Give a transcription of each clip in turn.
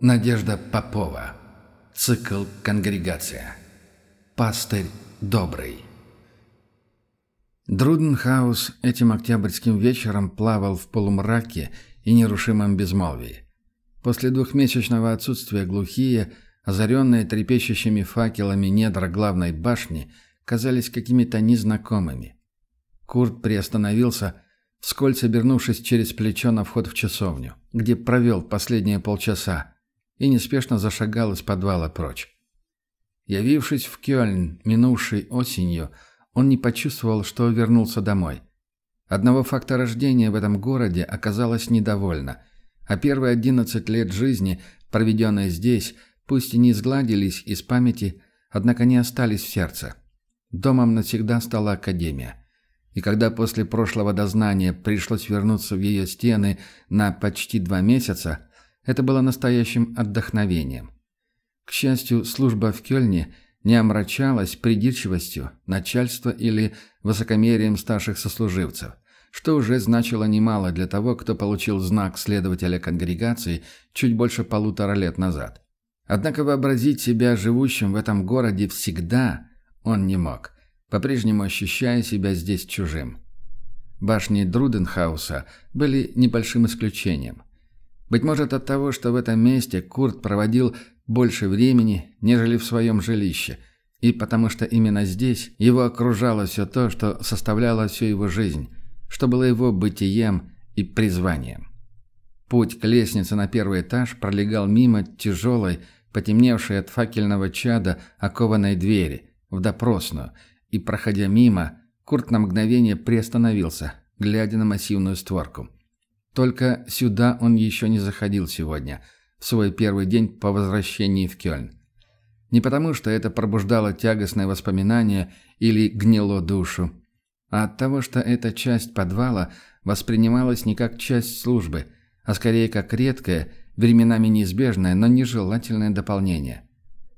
Надежда Попова. Цикл «Конгрегация». Пастырь добрый. Друденхаус этим октябрьским вечером плавал в полумраке и нерушимом безмолвии. После двухмесячного отсутствия глухие – озаренные трепещущими факелами недра главной башни, казались какими-то незнакомыми. Курт приостановился, вскользь обернувшись через плечо на вход в часовню, где провел последние полчаса, и неспешно зашагал из подвала прочь. Явившись в Кёльн, минувшей осенью, он не почувствовал, что вернулся домой. Одного факта рождения в этом городе оказалось недовольно, а первые одиннадцать лет жизни, проведенные здесь, Пусть и не сгладились из памяти, однако не остались в сердце. Домом навсегда стала Академия. И когда после прошлого дознания пришлось вернуться в ее стены на почти два месяца, это было настоящим отдохновением. К счастью, служба в Кёльне не омрачалась придирчивостью начальства или высокомерием старших сослуживцев, что уже значило немало для того, кто получил знак следователя конгрегации чуть больше полутора лет назад. Однако вообразить себя живущим в этом городе всегда он не мог, по-прежнему ощущая себя здесь чужим. Башни Друденхауса были небольшим исключением. Быть может от того, что в этом месте Курт проводил больше времени, нежели в своем жилище, и потому что именно здесь его окружало все то, что составляло всю его жизнь, что было его бытием и призванием. Путь к лестнице на первый этаж пролегал мимо тяжелой, потемневшей от факельного чада окованной двери, в допросную, и, проходя мимо, Курт на мгновение приостановился, глядя на массивную створку. Только сюда он еще не заходил сегодня, в свой первый день по возвращении в Кёльн. Не потому, что это пробуждало тягостное воспоминание или гнило душу, а от того, что эта часть подвала воспринималась не как часть службы, а скорее как редкое временами неизбежное, но нежелательное дополнение.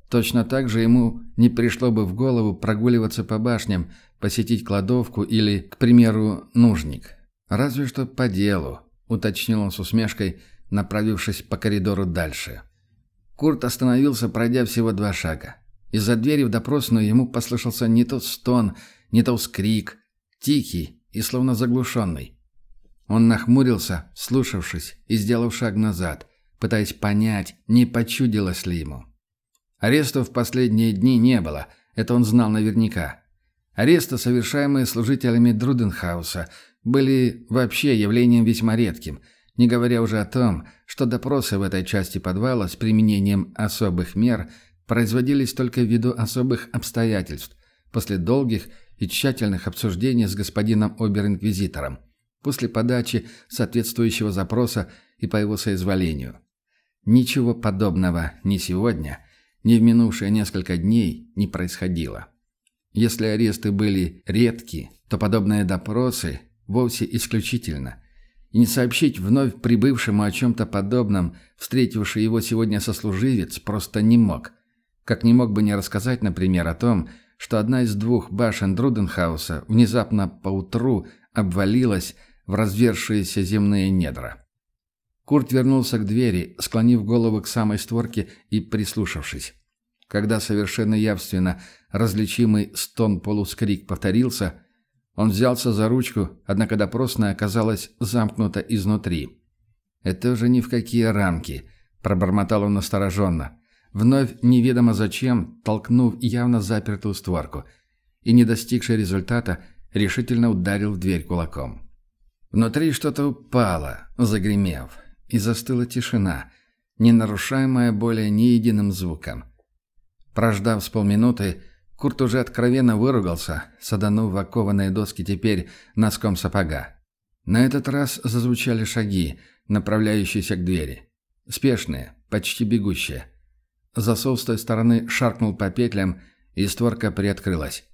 Точно так же ему не пришло бы в голову прогуливаться по башням, посетить кладовку или, к примеру, нужник. Разве что по делу, уточнил он с усмешкой, направившись по коридору дальше. Курт остановился, пройдя всего два шага. Из-за двери в допросную ему послышался не тот стон, не то скрик, тихий и словно заглушенный. Он нахмурился, слушавшись, и сделав шаг назад пытаясь понять, не почудилось ли ему. Арестов в последние дни не было, это он знал наверняка. Аресты, совершаемые служителями Друденхауса, были вообще явлением весьма редким, не говоря уже о том, что допросы в этой части подвала с применением особых мер производились только ввиду особых обстоятельств, после долгих и тщательных обсуждений с господином обер-инквизитором, после подачи соответствующего запроса и по его соизволению. Ничего подобного ни сегодня, ни в минувшие несколько дней не происходило. Если аресты были редки, то подобные допросы вовсе исключительно. И не сообщить вновь прибывшему о чем-то подобном, встретивший его сегодня сослуживец, просто не мог. Как не мог бы не рассказать, например, о том, что одна из двух башен Друденхауса внезапно поутру обвалилась в развершиеся земные недра. Курт вернулся к двери, склонив голову к самой створке и прислушавшись. Когда совершенно явственно различимый стон-полускрик повторился, он взялся за ручку, однако допросная оказалась замкнута изнутри. «Это уже ни в какие рамки», — пробормотал он настороженно, вновь неведомо зачем, толкнув явно запертую створку, и, не достигший результата, решительно ударил в дверь кулаком. Внутри что-то упало, загремев и застыла тишина, не нарушаемая более ни единым звуком. Прождав с полминуты, Курт уже откровенно выругался, саданув окованные доски теперь носком сапога. На этот раз зазвучали шаги, направляющиеся к двери. Спешные, почти бегущие. Засов с той стороны шаркнул по петлям, и створка приоткрылась.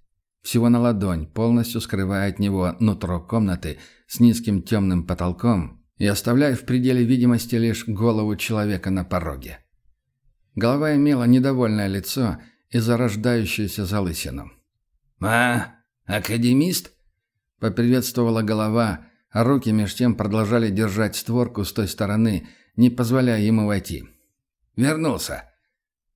Всего на ладонь, полностью скрывая от него нутро комнаты с низким темным потолком и оставляя в пределе видимости лишь голову человека на пороге. Голова имела недовольное лицо и зарождающуюся залысину. «А, академист?» — поприветствовала голова, а руки меж тем продолжали держать створку с той стороны, не позволяя ему войти. «Вернулся.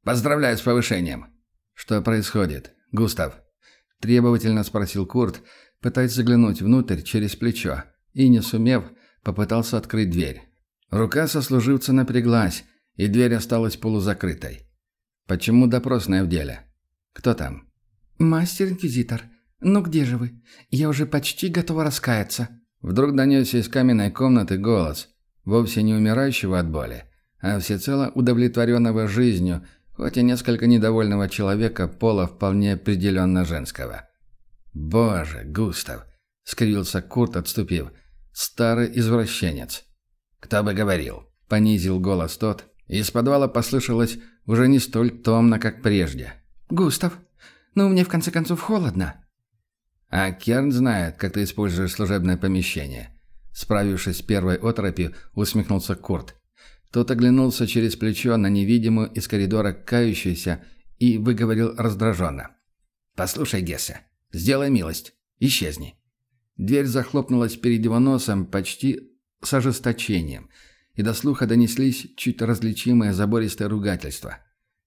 Поздравляю с повышением». «Что происходит, Густав?» — требовательно спросил Курт, пытаясь заглянуть внутрь через плечо, и, не сумев, попытался открыть дверь. Рука сослуживца напряглась, и дверь осталась полузакрытой. «Почему допросная в деле? Кто там?» «Мастер-инквизитор. Ну где же вы? Я уже почти готова раскаяться». Вдруг донесся из каменной комнаты голос, вовсе не умирающего от боли, а всецело удовлетворенного жизнью, хоть и несколько недовольного человека пола вполне определенно женского. «Боже, Густав!» — скривился Курт, отступив. «Старый извращенец!» «Кто бы говорил?» — понизил голос тот, из подвала послышалось уже не столь томно, как прежде. «Густав, ну мне в конце концов холодно». «А Керн знает, как ты используешь служебное помещение». Справившись с первой оторопью, усмехнулся Курт. Тот оглянулся через плечо на невидимую из коридора кающуюся и выговорил раздраженно. «Послушай, Гессе, сделай милость. Исчезни». Дверь захлопнулась перед его носом почти с ожесточением, и до слуха донеслись чуть различимые забористые ругательства.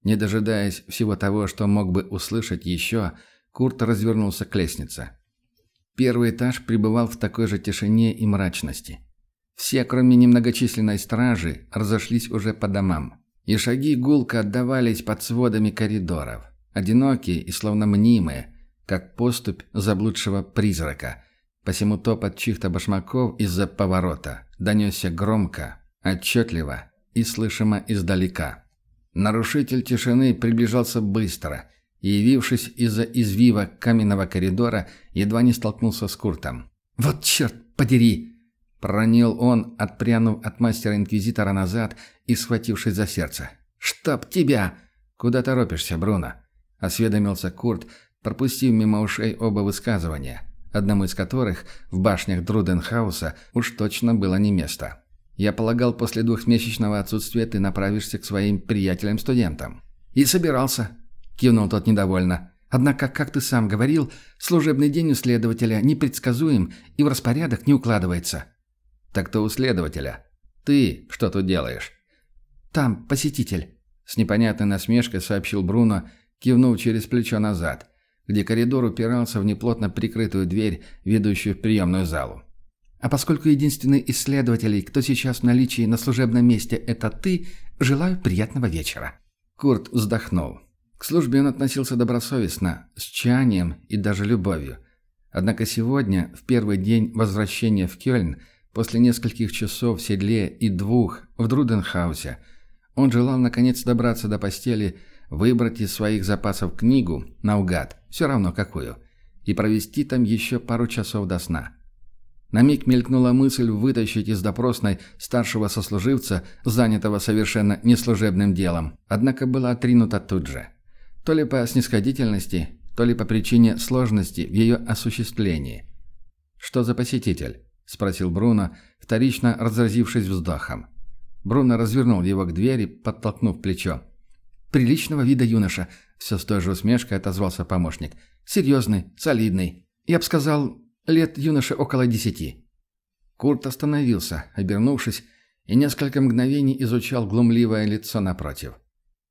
Не дожидаясь всего того, что мог бы услышать еще, Курт развернулся к лестнице. Первый этаж пребывал в такой же тишине и мрачности. Все, кроме немногочисленной стражи, разошлись уже по домам. И шаги гулко отдавались под сводами коридоров. Одинокие и словно мнимые, как поступь заблудшего призрака. Посему топот чьих-то башмаков из-за поворота донесся громко, отчетливо и слышимо издалека. Нарушитель тишины приближался быстро и, явившись из-за извива каменного коридора, едва не столкнулся с Куртом. «Вот черт подери!» Проронил он, отпрянув от мастера-инквизитора назад и схватившись за сердце. «Чтоб тебя!» «Куда торопишься, Бруно?» – осведомился Курт, пропустив мимо ушей оба высказывания, одному из которых в башнях Друденхауса уж точно было не место. «Я полагал, после двухмесячного отсутствия ты направишься к своим приятелям-студентам». «И собирался», – кивнул тот недовольно. «Однако, как ты сам говорил, служебный день у следователя непредсказуем и в распорядок не укладывается». «Так то у следователя. Ты что тут делаешь?» «Там посетитель», — с непонятной насмешкой сообщил Бруно, кивнув через плечо назад, где коридор упирался в неплотно прикрытую дверь, ведущую в приемную залу. «А поскольку единственный из следователей, кто сейчас в наличии на служебном месте, это ты, желаю приятного вечера». Курт вздохнул. К службе он относился добросовестно, с чаянием и даже любовью. Однако сегодня, в первый день возвращения в Кёльн, После нескольких часов в седле и двух в Друденхаусе он желал наконец добраться до постели, выбрать из своих запасов книгу, наугад, все равно какую, и провести там еще пару часов до сна. На миг мелькнула мысль вытащить из допросной старшего сослуживца, занятого совершенно неслужебным делом, однако была отринута тут же. То ли по снисходительности, то ли по причине сложности в ее осуществлении. Что за посетитель? — спросил Бруно, вторично разразившись вздохом. Бруно развернул его к двери, подтолкнув плечо. «Приличного вида юноша», — все с той же усмешкой отозвался помощник. «Серьезный, солидный. Я бы сказал, лет юноша около десяти». Курт остановился, обернувшись, и несколько мгновений изучал глумливое лицо напротив.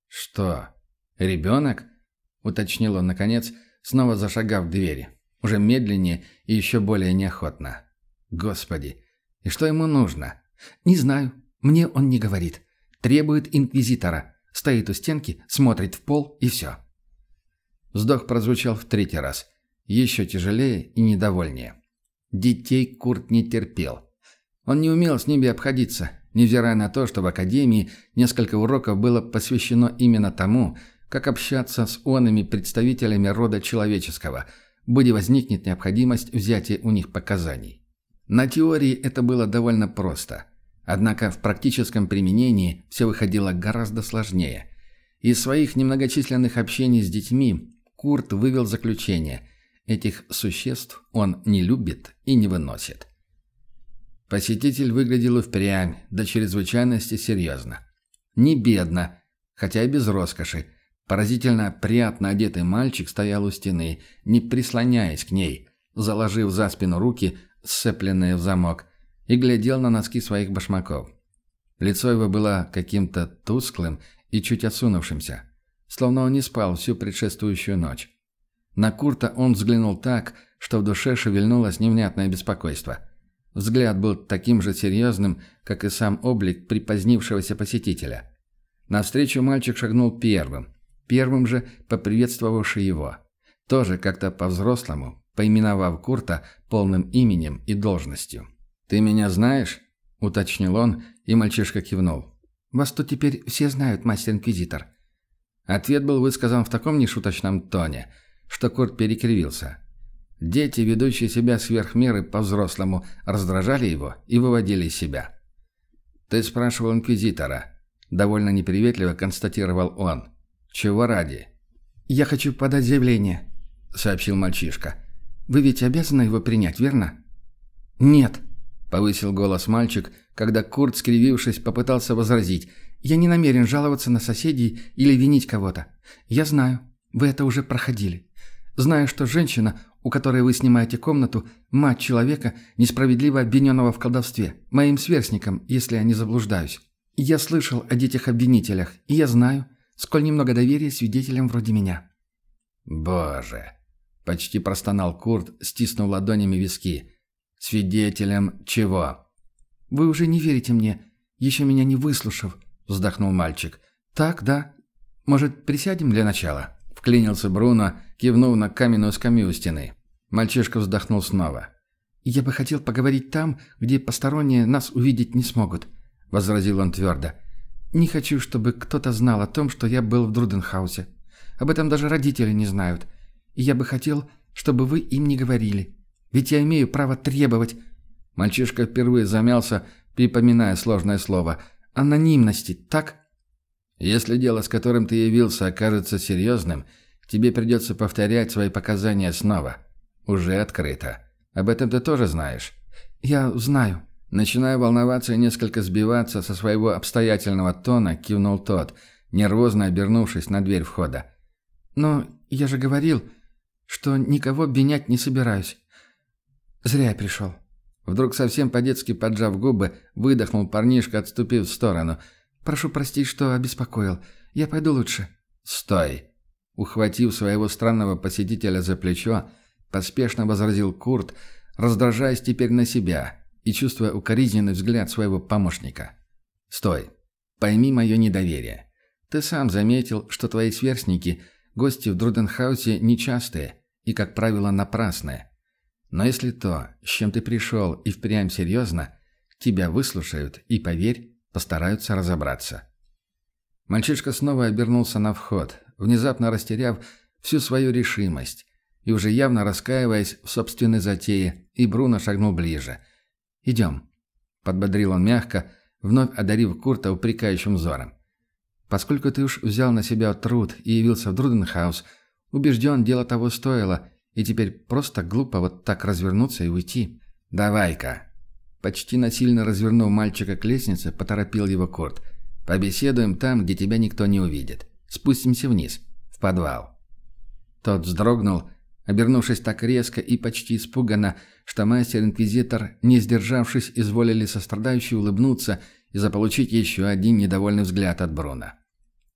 «Что, ребенок?» — уточнил он, наконец, снова зашагав к двери. Уже медленнее и еще более неохотно. Господи, и что ему нужно? Не знаю. Мне он не говорит. Требует инквизитора. Стоит у стенки, смотрит в пол и все. Вздох прозвучал в третий раз. Еще тяжелее и недовольнее. Детей Курт не терпел. Он не умел с ними обходиться, невзирая на то, что в академии несколько уроков было посвящено именно тому, как общаться с онными представителями рода человеческого, будь возникнет необходимость взятия у них показаний. На теории это было довольно просто. Однако в практическом применении все выходило гораздо сложнее. Из своих немногочисленных общений с детьми Курт вывел заключение – этих существ он не любит и не выносит. Посетитель выглядел и впрямь, до чрезвычайности серьезно. Не бедно, хотя и без роскоши. Поразительно приятно одетый мальчик стоял у стены, не прислоняясь к ней, заложив за спину руки, сцепленные в замок, и глядел на носки своих башмаков. Лицо его было каким-то тусклым и чуть осунувшимся, словно он не спал всю предшествующую ночь. На Курта он взглянул так, что в душе шевельнулось невнятное беспокойство – Взгляд был таким же серьезным, как и сам облик припозднившегося посетителя. Навстречу мальчик шагнул первым, первым же поприветствовавший его. Тоже как-то по-взрослому, поименовав Курта полным именем и должностью. «Ты меня знаешь?» – уточнил он, и мальчишка кивнул. «Вас тут теперь все знают, мастер-инквизитор». Ответ был высказан в таком нешуточном тоне, что Курт перекривился. Дети, ведущие себя сверх меры по-взрослому, раздражали его и выводили из себя. «Ты спрашивал инквизитора», — довольно неприветливо констатировал он. «Чего ради?» «Я хочу подать заявление», — сообщил мальчишка. «Вы ведь обязаны его принять, верно?» «Нет», — повысил голос мальчик, когда Курт, скривившись, попытался возразить. «Я не намерен жаловаться на соседей или винить кого-то. Я знаю, вы это уже проходили. Знаю, что женщина, у которой вы снимаете комнату, мать человека, несправедливо обвиненного в колдовстве, моим сверстником, если я не заблуждаюсь. Я слышал о детях-обвинителях, и я знаю, сколь немного доверия свидетелям вроде меня». «Боже!» — почти простонал Курт, стиснув ладонями виски. «Свидетелем чего?» «Вы уже не верите мне, еще меня не выслушав», — вздохнул мальчик. «Так, да. Может, присядем для начала?» Вклинился Бруно, кивнув на каменную скамью у стены. Мальчишка вздохнул снова. «Я бы хотел поговорить там, где посторонние нас увидеть не смогут», — возразил он твердо. «Не хочу, чтобы кто-то знал о том, что я был в Друденхаусе. Об этом даже родители не знают. И я бы хотел, чтобы вы им не говорили. Ведь я имею право требовать...» Мальчишка впервые замялся, припоминая сложное слово. «Анонимности, так?» Если дело, с которым ты явился, окажется серьезным, тебе придется повторять свои показания снова. Уже открыто. Об этом ты тоже знаешь. Я знаю. Начиная волноваться и несколько сбиваться со своего обстоятельного тона, кивнул тот, нервозно обернувшись на дверь входа. Но я же говорил, что никого обвинять не собираюсь. Зря я пришел. Вдруг совсем по-детски поджав губы, выдохнул парнишка, отступив в сторону – Прошу простить, что обеспокоил. Я пойду лучше». «Стой!» Ухватив своего странного посетителя за плечо, поспешно возразил Курт, раздражаясь теперь на себя и чувствуя укоризненный взгляд своего помощника. «Стой! Пойми мое недоверие. Ты сам заметил, что твои сверстники, гости в Друденхаусе, нечастые и, как правило, напрасные. Но если то, с чем ты пришел, и впрямь серьезно, тебя выслушают и, поверь, Постараются разобраться. Мальчишка снова обернулся на вход, внезапно растеряв всю свою решимость и уже явно раскаиваясь в собственной затее, и Бруно шагнул ближе. «Идем», — подбодрил он мягко, вновь одарив Курта упрекающим взором. «Поскольку ты уж взял на себя труд и явился в Друденхаус, убежден, дело того стоило, и теперь просто глупо вот так развернуться и уйти. Давай-ка, Почти насильно развернув мальчика к лестнице, поторопил его Корт. «Побеседуем там, где тебя никто не увидит. Спустимся вниз, в подвал». Тот вздрогнул, обернувшись так резко и почти испуганно, что мастер-инквизитор, не сдержавшись, изволили сострадающий улыбнуться и заполучить еще один недовольный взгляд от Бруна.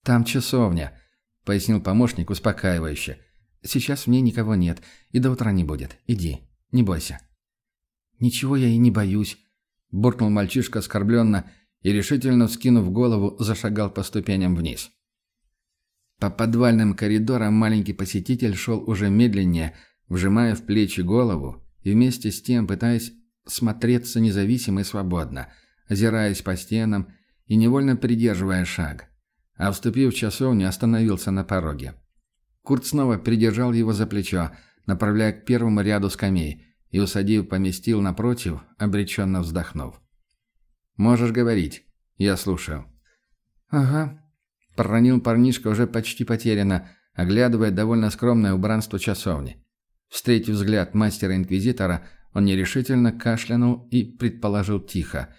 «Там часовня», — пояснил помощник успокаивающе. «Сейчас в ней никого нет, и до утра не будет. Иди, не бойся». «Ничего я и не боюсь», – буркнул мальчишка оскорбленно и, решительно вскинув голову, зашагал по ступеням вниз. По подвальным коридорам маленький посетитель шел уже медленнее, вжимая в плечи голову и вместе с тем пытаясь смотреться независимо и свободно, озираясь по стенам и невольно придерживая шаг. А вступив в часовню, остановился на пороге. Курт снова придержал его за плечо, направляя к первому ряду скамей – и, усадив, поместил напротив, обреченно вздохнув. Можешь говорить. Я слушаю». «Ага», — проронил парнишка уже почти потеряно, оглядывая довольно скромное убранство часовни. Встретив взгляд мастера-инквизитора, он нерешительно кашлянул и предположил тихо.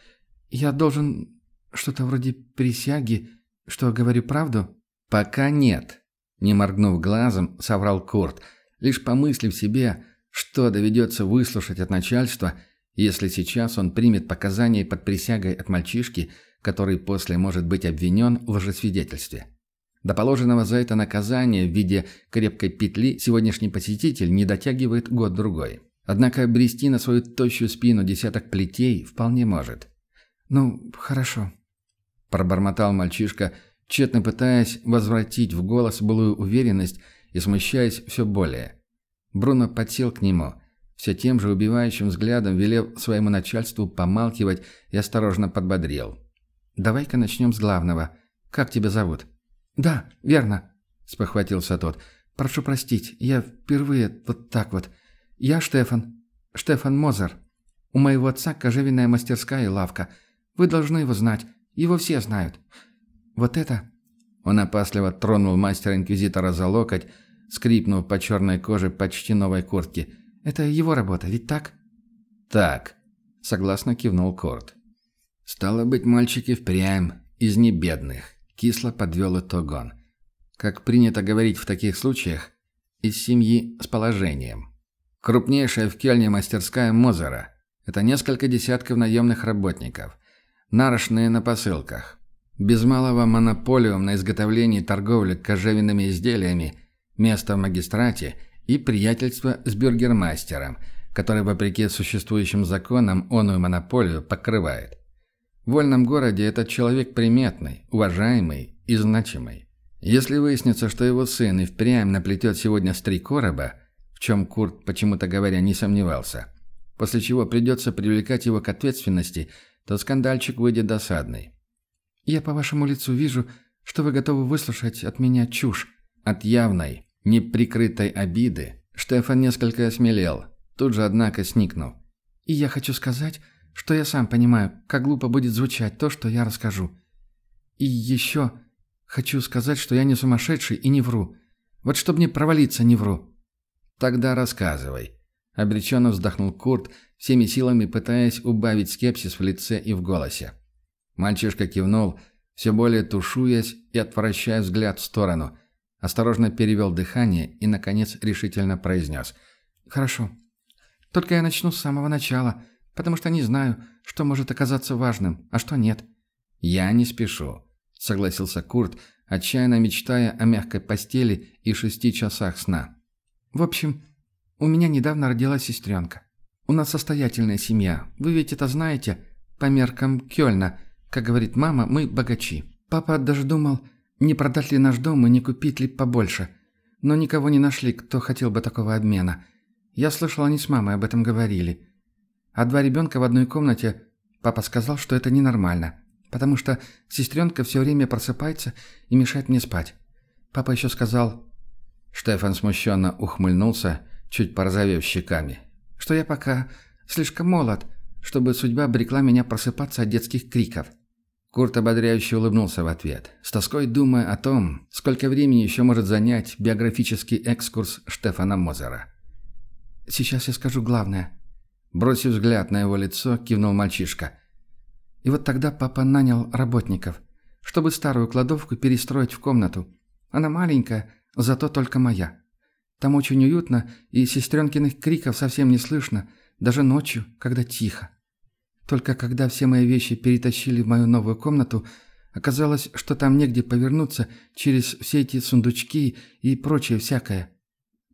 «Я должен что-то вроде присяги, что говорю правду?» «Пока нет», — не моргнув глазом, соврал Курт, лишь помыслив себе, что доведется выслушать от начальства, если сейчас он примет показания под присягой от мальчишки, который после может быть обвинен в лжесвидетельстве. До положенного за это наказания в виде крепкой петли сегодняшний посетитель не дотягивает год-другой. Однако брести на свою тощую спину десяток плетей вполне может. «Ну, хорошо», – пробормотал мальчишка, тщетно пытаясь возвратить в голос былую уверенность и смущаясь все более. Бруно подсел к нему, все тем же убивающим взглядом велев своему начальству помалкивать и осторожно подбодрил. «Давай-ка начнем с главного. Как тебя зовут?» «Да, верно», – спохватился тот. «Прошу простить, я впервые вот так вот. Я Штефан. Штефан Мозер. У моего отца кожевенная мастерская и лавка. Вы должны его знать. Его все знают. Вот это...» Он опасливо тронул мастера-инквизитора за локоть, скрипнув по черной коже почти новой куртки. «Это его работа, ведь так?» «Так», — согласно кивнул Корт. «Стало быть, мальчики впрямь из небедных», — кисло подвел итог он. «Как принято говорить в таких случаях, из семьи с положением. Крупнейшая в Кельне мастерская Мозера — это несколько десятков наемных работников, нарочные на посылках, без малого монополиум на изготовление и торговлю кожевенными изделиями, место в магистрате и приятельство с бюргермастером, который, вопреки существующим законам, оную монополию покрывает. В вольном городе этот человек приметный, уважаемый и значимый. Если выяснится, что его сын и впрямь наплетет сегодня с три короба, в чем Курт, почему-то говоря, не сомневался, после чего придется привлекать его к ответственности, то скандальчик выйдет досадный. «Я по вашему лицу вижу, что вы готовы выслушать от меня чушь». От явной, неприкрытой обиды Штефан несколько осмелел, тут же, однако, сникнул. «И я хочу сказать, что я сам понимаю, как глупо будет звучать то, что я расскажу. И еще хочу сказать, что я не сумасшедший и не вру. Вот чтобы не провалиться, не вру». «Тогда рассказывай», — обреченно вздохнул Курт, всеми силами пытаясь убавить скепсис в лице и в голосе. Мальчишка кивнул, все более тушуясь и отвращая взгляд в сторону. Осторожно перевел дыхание и, наконец, решительно произнес. «Хорошо. Только я начну с самого начала, потому что не знаю, что может оказаться важным, а что нет». «Я не спешу», — согласился Курт, отчаянно мечтая о мягкой постели и шести часах сна. «В общем, у меня недавно родилась сестренка. У нас состоятельная семья, вы ведь это знаете, по меркам Кёльна, как говорит мама, мы богачи. Папа даже думал, не продать ли наш дом и не купить ли побольше. Но никого не нашли, кто хотел бы такого обмена. Я слышал, они с мамой об этом говорили. А два ребенка в одной комнате, папа сказал, что это ненормально. Потому что сестренка все время просыпается и мешает мне спать. Папа еще сказал... Штефан смущенно ухмыльнулся, чуть порозовев щеками. Что я пока слишком молод, чтобы судьба обрекла меня просыпаться от детских криков. Курт ободряюще улыбнулся в ответ, с тоской думая о том, сколько времени еще может занять биографический экскурс Штефана Мозера. «Сейчас я скажу главное». Бросив взгляд на его лицо, кивнул мальчишка. И вот тогда папа нанял работников, чтобы старую кладовку перестроить в комнату. Она маленькая, зато только моя. Там очень уютно, и сестренкиных криков совсем не слышно, даже ночью, когда тихо. Только когда все мои вещи перетащили в мою новую комнату, оказалось, что там негде повернуться через все эти сундучки и прочее всякое.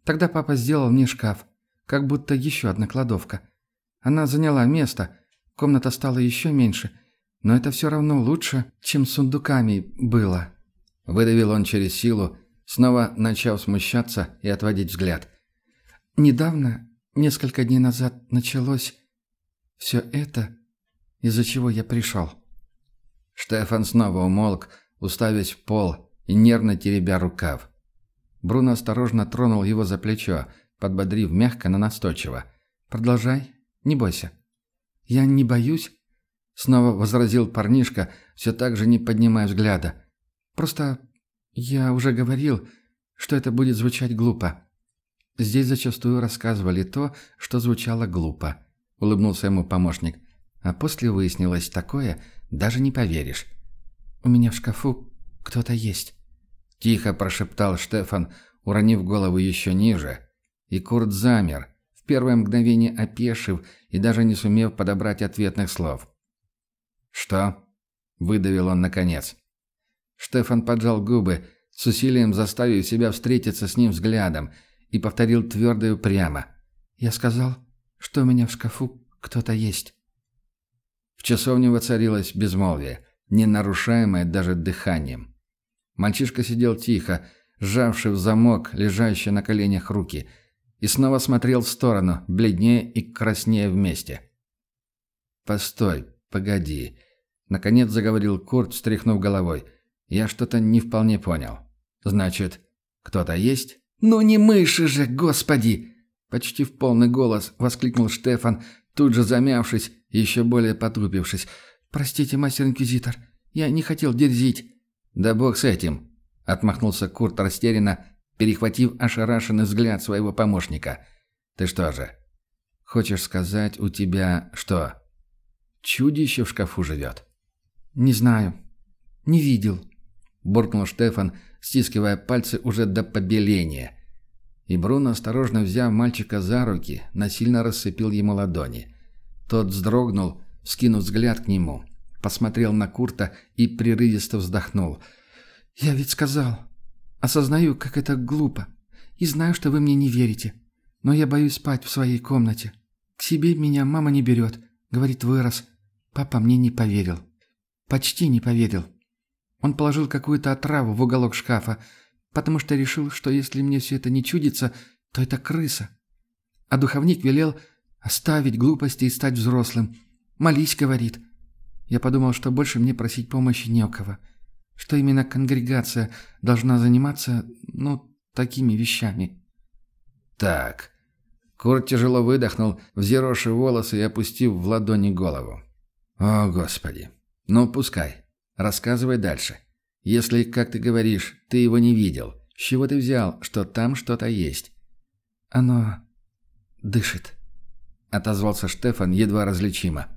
Тогда папа сделал мне шкаф, как будто еще одна кладовка. Она заняла место, комната стала еще меньше, но это все равно лучше, чем с сундуками было. Выдавил он через силу, снова начав смущаться и отводить взгляд. Недавно, несколько дней назад, началось все это из-за чего я пришел». Штефан снова умолк, уставясь в пол и нервно теребя рукав. Бруно осторожно тронул его за плечо, подбодрив мягко, но настойчиво. «Продолжай, не бойся». «Я не боюсь. Снова возразил парнишка, все так же не поднимая взгляда. «Просто я уже говорил, что это будет звучать глупо. Здесь зачастую рассказывали то, что звучало глупо», — улыбнулся ему помощник. «А после выяснилось такое, даже не поверишь. У меня в шкафу кто-то есть». Тихо прошептал Штефан, уронив голову еще ниже. И Курт замер, в первое мгновение опешив и даже не сумев подобрать ответных слов. «Что?» – выдавил он наконец. Штефан поджал губы, с усилием заставив себя встретиться с ним взглядом, и повторил твердо и упрямо. «Я сказал, что у меня в шкафу кто-то есть». В часовне воцарилось безмолвие, не нарушаемое даже дыханием. Мальчишка сидел тихо, сжавший в замок лежащие на коленях руки, и снова смотрел в сторону, бледнее и краснее вместе. «Постой, погоди», — наконец заговорил Курт, встряхнув головой. «Я что-то не вполне понял. Значит, кто-то есть?» «Ну не мыши же, господи!» Почти в полный голос воскликнул Штефан, тут же замявшись, еще более потупившись. «Простите, мастер-инквизитор, я не хотел дерзить». «Да бог с этим!» — отмахнулся Курт растерянно, перехватив ошарашенный взгляд своего помощника. «Ты что же, хочешь сказать, у тебя что, чудище в шкафу живет?» «Не знаю. Не видел», — буркнул Штефан, стискивая пальцы уже до побеления. И Бруно, осторожно взяв мальчика за руки, насильно рассыпил ему ладони. Тот вздрогнул, скинув взгляд к нему, посмотрел на Курта и прерывисто вздохнул. «Я ведь сказал. Осознаю, как это глупо. И знаю, что вы мне не верите. Но я боюсь спать в своей комнате. К себе меня мама не берет. Говорит, вырос. Папа мне не поверил. Почти не поверил. Он положил какую-то отраву в уголок шкафа, потому что решил, что если мне все это не чудится, то это крыса. А духовник велел оставить глупости и стать взрослым. «Молись», — говорит. Я подумал, что больше мне просить помощи не у кого. Что именно конгрегация должна заниматься, ну, такими вещами. «Так». Курт тяжело выдохнул, взъерошив волосы и опустив в ладони голову. «О, Господи! Ну, пускай. Рассказывай дальше. Если, как ты говоришь, ты его не видел, с чего ты взял, что там что-то есть?» «Оно дышит», — отозвался Штефан едва различимо.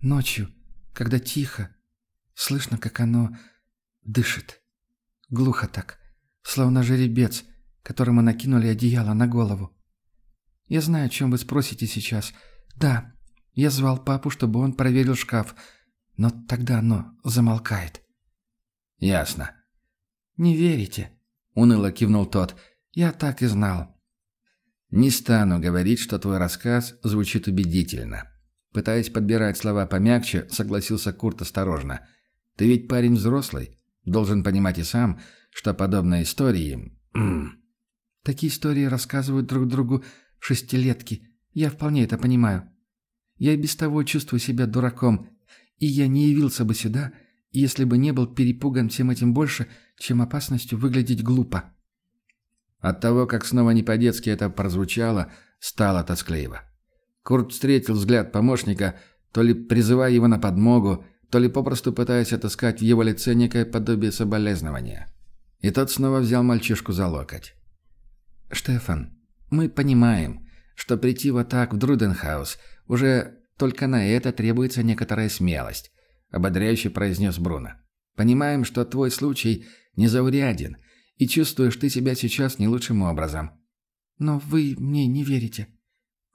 «Ночью, когда тихо, слышно, как оно дышит. Глухо так, словно жеребец, которому накинули одеяло на голову. Я знаю, о чем вы спросите сейчас. Да, я звал папу, чтобы он проверил шкаф, но тогда оно замолкает. Ясно. Не верите? Уныло кивнул тот. Я так и знал. Не стану говорить, что твой рассказ звучит убедительно. Пытаясь подбирать слова помягче, согласился Курт осторожно. Ты ведь парень взрослый, должен понимать и сам, что подобные истории... Такие истории рассказывают друг другу шестилетки. Я вполне это понимаю. Я и без того чувствую себя дураком, и я не явился бы сюда, если бы не был перепуган всем этим больше, чем опасностью выглядеть глупо». От того, как снова не по-детски это прозвучало, стало тоскливо. Курт встретил взгляд помощника, то ли призывая его на подмогу, то ли попросту пытаясь отыскать в его лице некое подобие соболезнования. И тот снова взял мальчишку за локоть. «Штефан, мы понимаем, что прийти вот так в Друденхаус уже только на это требуется некоторая смелость», — ободряюще произнес Бруно. «Понимаем, что твой случай незауряден, и чувствуешь ты себя сейчас не лучшим образом». «Но вы мне не верите».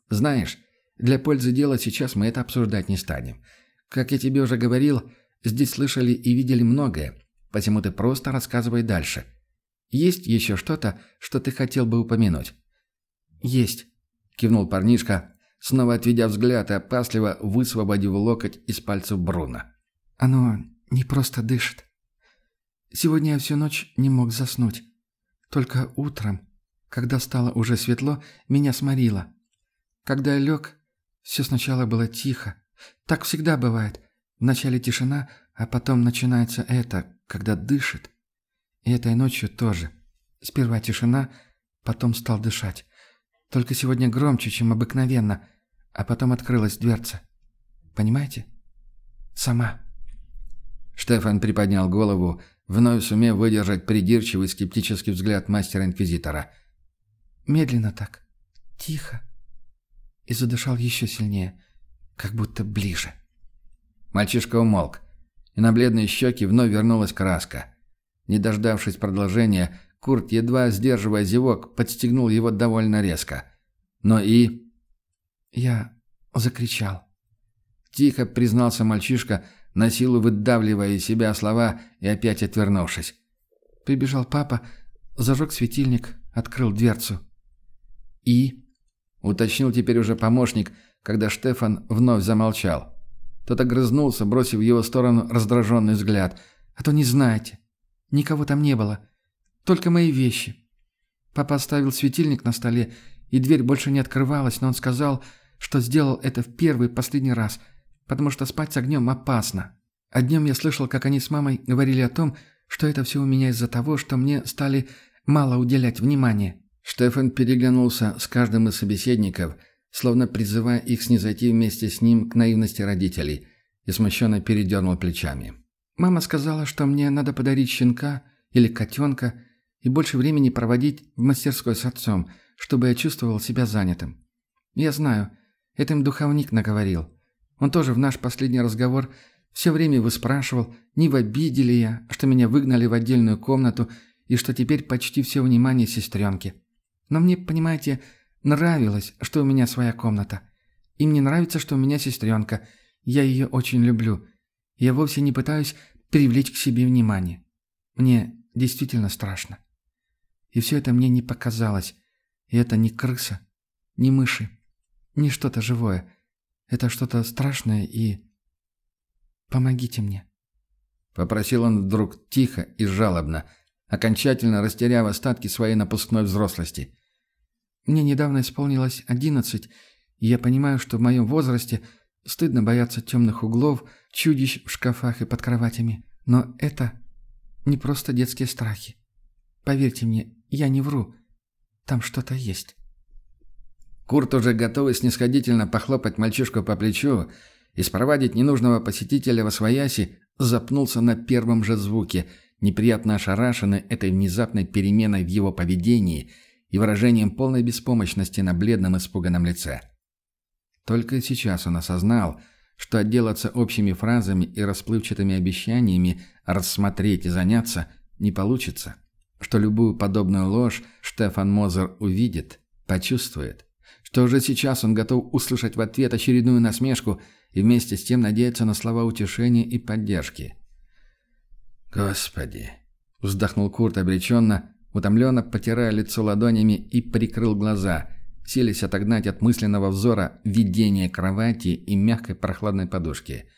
«Знаешь, для пользы дела сейчас мы это обсуждать не станем. Как я тебе уже говорил, здесь слышали и видели многое, посему ты просто рассказывай дальше. Есть еще что-то, что ты хотел бы упомянуть?» «Есть», — кивнул парнишка, снова отведя взгляд и опасливо высвободив локоть из пальцев Бруна. «Оно не просто дышит. Сегодня я всю ночь не мог заснуть. Только утром, когда стало уже светло, меня сморило. Когда я лег, все сначала было тихо. Так всегда бывает. Вначале тишина, а потом начинается это, когда дышит. И этой ночью тоже. Сперва тишина, потом стал дышать. Только сегодня громче, чем обыкновенно, а потом открылась дверца. Понимаете? Сама». Штефан приподнял голову, вновь сумев выдержать придирчивый скептический взгляд мастера-инквизитора. Медленно так, тихо. И задышал еще сильнее, как будто ближе. Мальчишка умолк, и на бледные щеки вновь вернулась краска. Не дождавшись продолжения, Курт, едва сдерживая зевок, подстегнул его довольно резко. Но и... Я закричал. Тихо признался мальчишка, на силу выдавливая из себя слова и опять отвернувшись. Прибежал папа, зажег светильник, открыл дверцу. «И?» — уточнил теперь уже помощник, когда Штефан вновь замолчал. Тот огрызнулся, бросив в его сторону раздраженный взгляд. «А то не знаете. Никого там не было. Только мои вещи». Папа оставил светильник на столе, и дверь больше не открывалась, но он сказал, что сделал это в первый последний раз — потому что спать с огнем опасно. А днем я слышал, как они с мамой говорили о том, что это все у меня из-за того, что мне стали мало уделять внимания». Штефан переглянулся с каждым из собеседников, словно призывая их снизойти вместе с ним к наивности родителей, и смущенно передернул плечами. «Мама сказала, что мне надо подарить щенка или котенка и больше времени проводить в мастерской с отцом, чтобы я чувствовал себя занятым. Я знаю, это им духовник наговорил. Он тоже в наш последний разговор все время выспрашивал, не в обиде ли я, что меня выгнали в отдельную комнату и что теперь почти все внимание сестренке. Но мне, понимаете, нравилось, что у меня своя комната. И мне нравится, что у меня сестренка. Я ее очень люблю. Я вовсе не пытаюсь привлечь к себе внимание. Мне действительно страшно. И все это мне не показалось. И это не крыса, не мыши, не что-то живое. Это что-то страшное и... Помогите мне». Попросил он вдруг тихо и жалобно, окончательно растеряв остатки своей напускной взрослости. «Мне недавно исполнилось одиннадцать, и я понимаю, что в моем возрасте стыдно бояться темных углов, чудищ в шкафах и под кроватями. Но это не просто детские страхи. Поверьте мне, я не вру. Там что-то есть». Курт, уже готовый снисходительно похлопать мальчишку по плечу и спровадить ненужного посетителя во свояси, запнулся на первом же звуке, неприятно ошарашенный этой внезапной переменой в его поведении и выражением полной беспомощности на бледном испуганном лице. Только сейчас он осознал, что отделаться общими фразами и расплывчатыми обещаниями рассмотреть и заняться не получится, что любую подобную ложь Штефан Мозер увидит, почувствует что уже сейчас он готов услышать в ответ очередную насмешку и вместе с тем надеяться на слова утешения и поддержки. «Господи!» — вздохнул Курт обреченно, утомленно потирая лицо ладонями и прикрыл глаза, селись отогнать от мысленного взора видение кровати и мягкой прохладной подушки.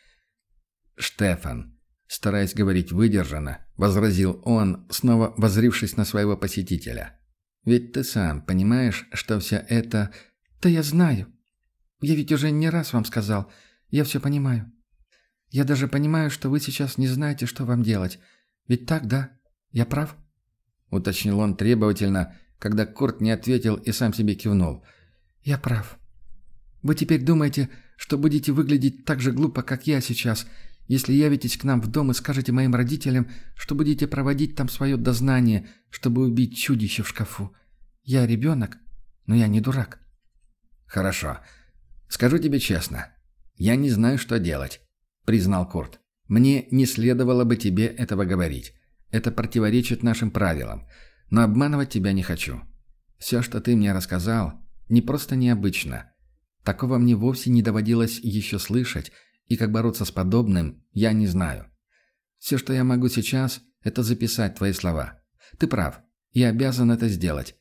«Штефан!» — стараясь говорить выдержанно, возразил он, снова возрившись на своего посетителя. «Ведь ты сам понимаешь, что все это «Да я знаю. Я ведь уже не раз вам сказал. Я все понимаю. Я даже понимаю, что вы сейчас не знаете, что вам делать. Ведь так, да? Я прав?» Уточнил он требовательно, когда Курт не ответил и сам себе кивнул. «Я прав. Вы теперь думаете, что будете выглядеть так же глупо, как я сейчас, если явитесь к нам в дом и скажете моим родителям, что будете проводить там свое дознание, чтобы убить чудище в шкафу. Я ребенок, но я не дурак. «Хорошо. Скажу тебе честно. Я не знаю, что делать», — признал Курт. «Мне не следовало бы тебе этого говорить. Это противоречит нашим правилам. Но обманывать тебя не хочу. Все, что ты мне рассказал, не просто необычно. Такого мне вовсе не доводилось еще слышать, и как бороться с подобным, я не знаю. Все, что я могу сейчас, это записать твои слова. Ты прав. Я обязан это сделать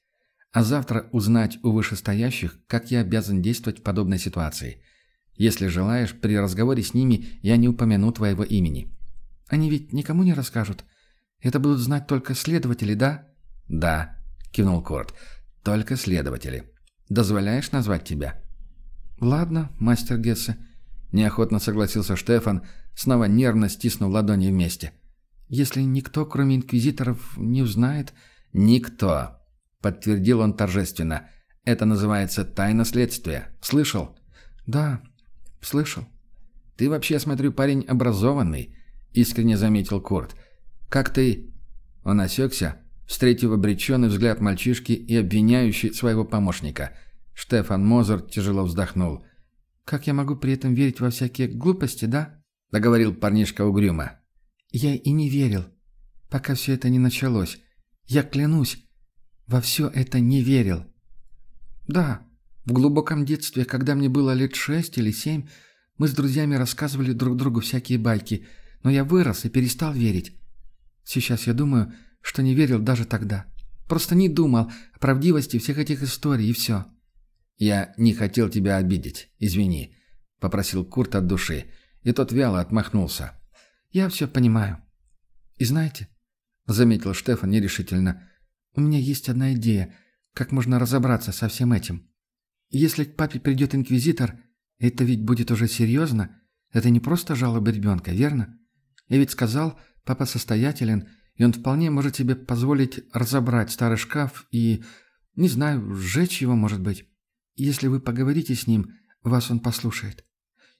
а завтра узнать у вышестоящих, как я обязан действовать в подобной ситуации. Если желаешь, при разговоре с ними я не упомяну твоего имени. Они ведь никому не расскажут. Это будут знать только следователи, да? Да, кивнул Корт. Только следователи. Дозволяешь назвать тебя? Ладно, мастер Гессе. Неохотно согласился Штефан, снова нервно стиснув ладони вместе. Если никто, кроме инквизиторов, не узнает... Никто, подтвердил он торжественно. «Это называется тайна следствия. Слышал?» «Да, слышал. Ты вообще, смотрю, парень образованный», — искренне заметил Курт. «Как ты...» Он осекся, встретив обреченный взгляд мальчишки и обвиняющий своего помощника. Штефан Мозер тяжело вздохнул. «Как я могу при этом верить во всякие глупости, да?» — договорил парнишка угрюмо. «Я и не верил, пока все это не началось. Я клянусь, во все это не верил». «Да, в глубоком детстве, когда мне было лет шесть или семь, мы с друзьями рассказывали друг другу всякие байки, но я вырос и перестал верить. Сейчас я думаю, что не верил даже тогда. Просто не думал о правдивости всех этих историй и все. «Я не хотел тебя обидеть, извини», — попросил Курт от души, и тот вяло отмахнулся. «Я все понимаю». «И знаете», — заметил Штефан нерешительно, — «у меня есть одна идея, как можно разобраться со всем этим. Если к папе придет инквизитор, это ведь будет уже серьезно. Это не просто жалоба ребенка, верно? Я ведь сказал, папа состоятелен, и он вполне может себе позволить разобрать старый шкаф и, не знаю, сжечь его, может быть. Если вы поговорите с ним, вас он послушает.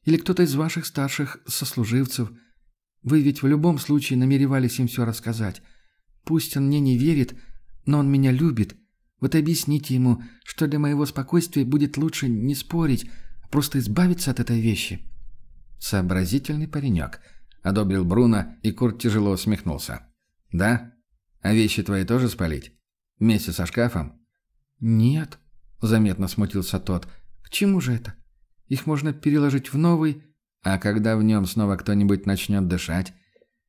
Или кто-то из ваших старших сослуживцев. Вы ведь в любом случае намеревались им все рассказать. Пусть он мне не верит, но он меня любит. Вот объясните ему, что для моего спокойствия будет лучше не спорить, а просто избавиться от этой вещи». «Сообразительный паренек», — одобрил Бруно, и Курт тяжело усмехнулся. «Да? А вещи твои тоже спалить? Вместе со шкафом?» «Нет», — заметно смутился тот. «К чему же это? Их можно переложить в новый...» «А когда в нем снова кто-нибудь начнет дышать,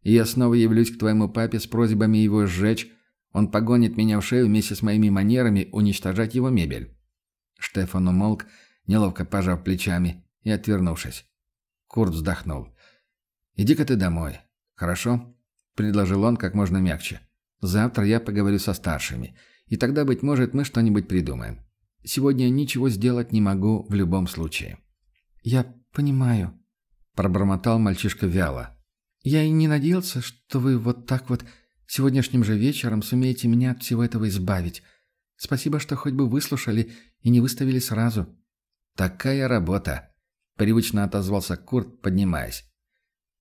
и я снова явлюсь к твоему папе с просьбами его сжечь, он погонит меня в шею вместе с моими манерами уничтожать его мебель». Штефан умолк, неловко пожав плечами и отвернувшись. Курт вздохнул. «Иди-ка ты домой, хорошо?» – предложил он как можно мягче. «Завтра я поговорю со старшими, и тогда, быть может, мы что-нибудь придумаем. Сегодня ничего сделать не могу в любом случае». «Я понимаю», – пробормотал мальчишка вяло. «Я и не надеялся, что вы вот так вот сегодняшним же вечером сумеете меня от всего этого избавить. Спасибо, что хоть бы выслушали и не выставили сразу». «Такая работа», – привычно отозвался Курт, поднимаясь.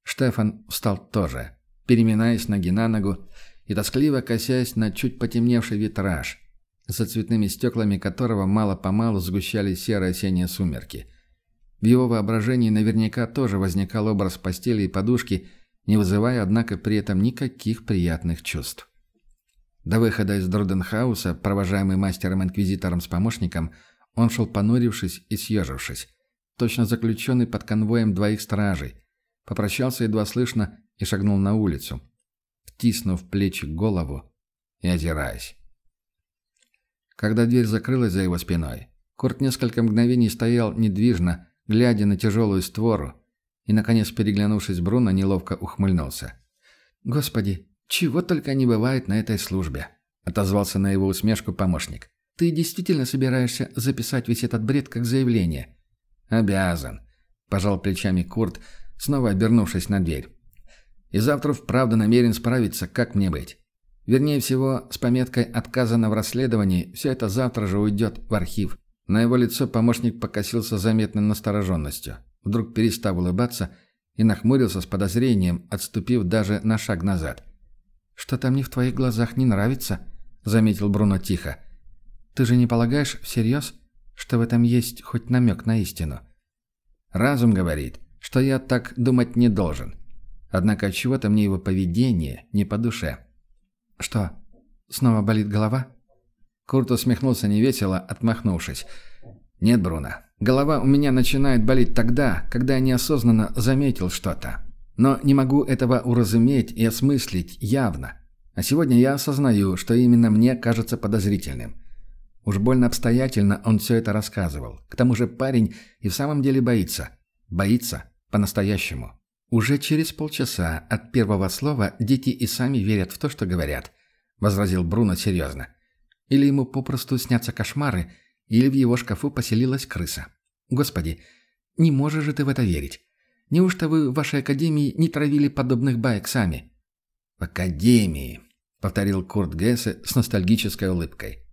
Штефан встал тоже, переминаясь ноги на ногу и тоскливо косясь на чуть потемневший витраж – за цветными стеклами которого мало-помалу сгущали серые осенние сумерки. В его воображении наверняка тоже возникал образ постели и подушки, не вызывая, однако, при этом никаких приятных чувств. До выхода из Друденхауса, провожаемый мастером-инквизитором с помощником, он шел понурившись и съежившись, точно заключенный под конвоем двоих стражей, попрощался едва слышно и шагнул на улицу, втиснув плечи голову и озираясь. Когда дверь закрылась за его спиной, Курт несколько мгновений стоял недвижно, глядя на тяжелую створу, и, наконец, переглянувшись Бруно, неловко ухмыльнулся. «Господи, чего только не бывает на этой службе!» — отозвался на его усмешку помощник. «Ты действительно собираешься записать весь этот бред как заявление?» «Обязан», — пожал плечами Курт, снова обернувшись на дверь. «И завтра вправду намерен справиться, как мне быть. Вернее всего, с пометкой «Отказано в расследовании» все это завтра же уйдет в архив. На его лицо помощник покосился заметной настороженностью, вдруг перестав улыбаться и нахмурился с подозрением, отступив даже на шаг назад. «Что-то мне в твоих глазах не нравится», — заметил Бруно тихо. «Ты же не полагаешь всерьез, что в этом есть хоть намек на истину?» «Разум говорит, что я так думать не должен. Однако от чего-то мне его поведение не по душе». «Что, снова болит голова?» Курт усмехнулся невесело, отмахнувшись. «Нет, Бруно, голова у меня начинает болеть тогда, когда я неосознанно заметил что-то. Но не могу этого уразуметь и осмыслить явно. А сегодня я осознаю, что именно мне кажется подозрительным. Уж больно обстоятельно он все это рассказывал. К тому же парень и в самом деле боится. Боится по-настоящему. «Уже через полчаса от первого слова дети и сами верят в то, что говорят», — возразил Бруно серьезно. «Или ему попросту снятся кошмары, или в его шкафу поселилась крыса. Господи, не можешь же ты в это верить. Неужто вы в вашей академии не травили подобных баек сами?» «В академии», — повторил Курт Гессе с ностальгической улыбкой.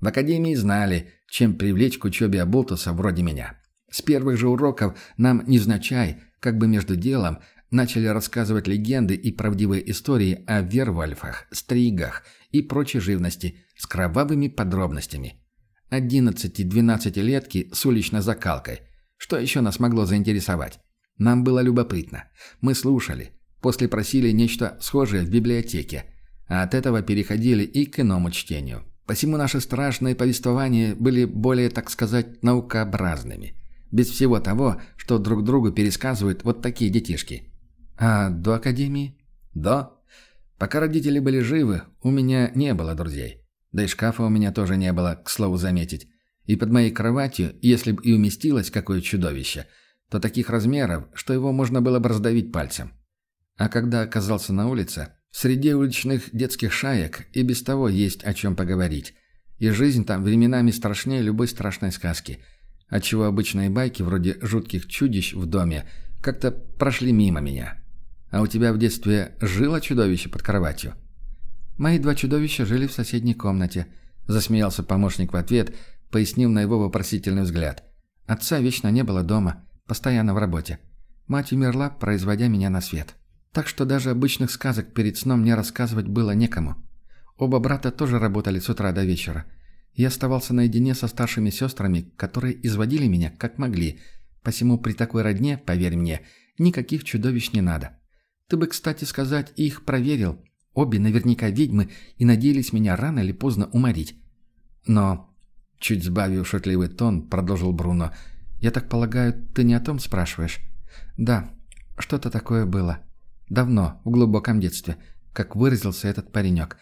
«В академии знали, чем привлечь к учебе Абултуса вроде меня. С первых же уроков нам, невзначай, как бы между делом начали рассказывать легенды и правдивые истории о вервольфах, стригах и прочей живности с кровавыми подробностями. 11-12-летки с уличной закалкой. Что еще нас могло заинтересовать? Нам было любопытно. Мы слушали. После просили нечто схожее в библиотеке. А от этого переходили и к иному чтению. Посему наши страшные повествования были более, так сказать, наукообразными. Без всего того, что друг другу пересказывают вот такие детишки. А до академии? До. Пока родители были живы, у меня не было друзей. Да и шкафа у меня тоже не было, к слову заметить. И под моей кроватью, если бы и уместилось какое чудовище, то таких размеров, что его можно было бы раздавить пальцем. А когда оказался на улице, среди уличных детских шаек и без того есть о чем поговорить. И жизнь там временами страшнее любой страшной сказки, отчего обычные байки вроде жутких чудищ в доме как-то прошли мимо меня. А у тебя в детстве жило чудовище под кроватью? Мои два чудовища жили в соседней комнате. Засмеялся помощник в ответ, пояснив на его вопросительный взгляд. Отца вечно не было дома, постоянно в работе. Мать умерла, производя меня на свет. Так что даже обычных сказок перед сном мне рассказывать было некому. Оба брата тоже работали с утра до вечера. Я оставался наедине со старшими сестрами, которые изводили меня как могли. Посему при такой родне, поверь мне, никаких чудовищ не надо. Ты бы, кстати сказать, их проверил, Обе наверняка ведьмы и надеялись меня рано или поздно уморить. Но, чуть сбавив шутливый тон, продолжил Бруно, «Я так полагаю, ты не о том спрашиваешь?» «Да, что-то такое было. Давно, в глубоком детстве, как выразился этот паренек.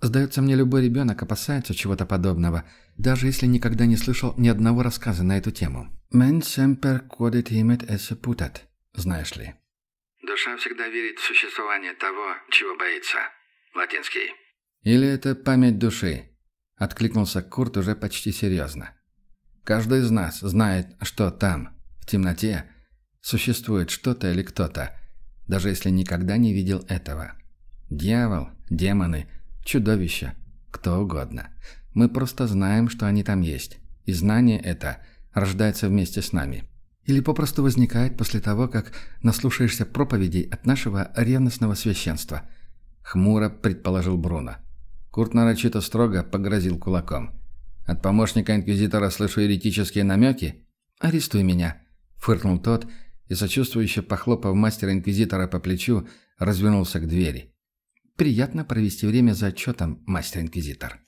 Сдается мне, любой ребенок опасается чего-то подобного, даже если никогда не слышал ни одного рассказа на эту тему. «Мен семпер кодит имет эссе путат», знаешь ли. Душа всегда верит в существование того, чего боится. Латинский. Или это память души? Откликнулся Курт уже почти серьезно. Каждый из нас знает, что там, в темноте, существует что-то или кто-то, даже если никогда не видел этого. Дьявол, демоны, чудовища, кто угодно. Мы просто знаем, что они там есть. И знание это рождается вместе с нами. Или попросту возникает после того, как наслушаешься проповедей от нашего ревностного священства?» Хмуро предположил Бруно. Курт нарочито строго погрозил кулаком. «От помощника инквизитора слышу еретические намеки?» «Арестуй меня», — фыркнул тот и, сочувствующе похлопав мастера-инквизитора по плечу, развернулся к двери. «Приятно провести время за отчетом, мастер-инквизитор».